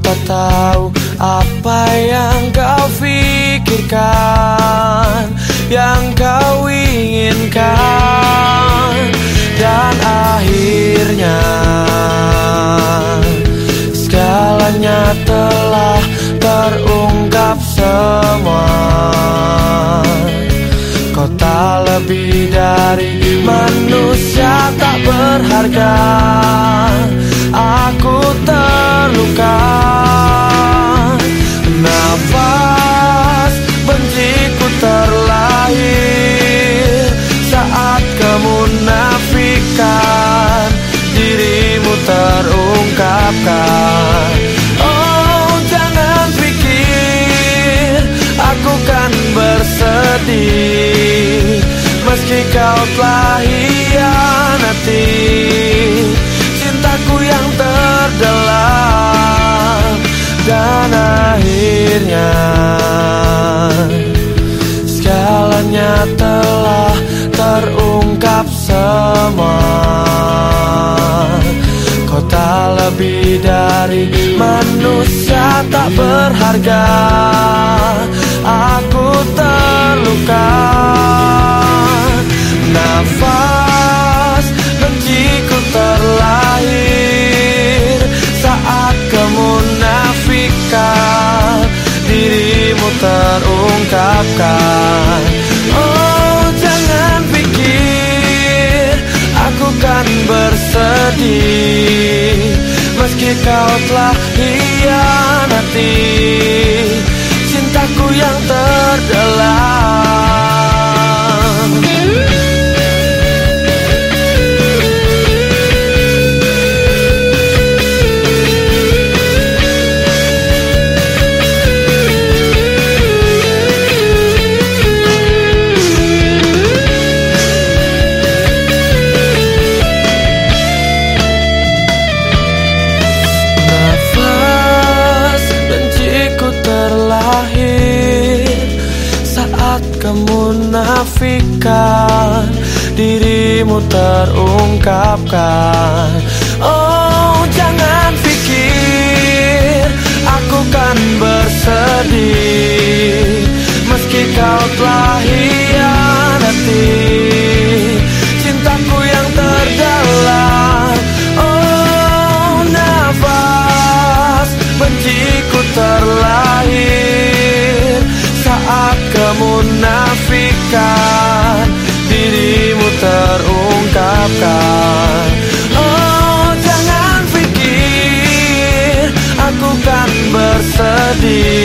tak tahu apa yang kau pikirkan Yang kau inginkan. Dan akhirnya Segalanya telah terungkap semua. Kau tak lebih dari manusia tak berharga Meski kau telah hianati Cintaku yang terdalam Dan akhirnya Segalanya telah terungkap semua. Kau tak lebih dari manusia tak berharga bersedih Meski kau telah hianati Saat kemunafikan Dirimu terungkapkan. Oh jangan pikir Aku kan bersedih. Meski kau telah hianati bersedih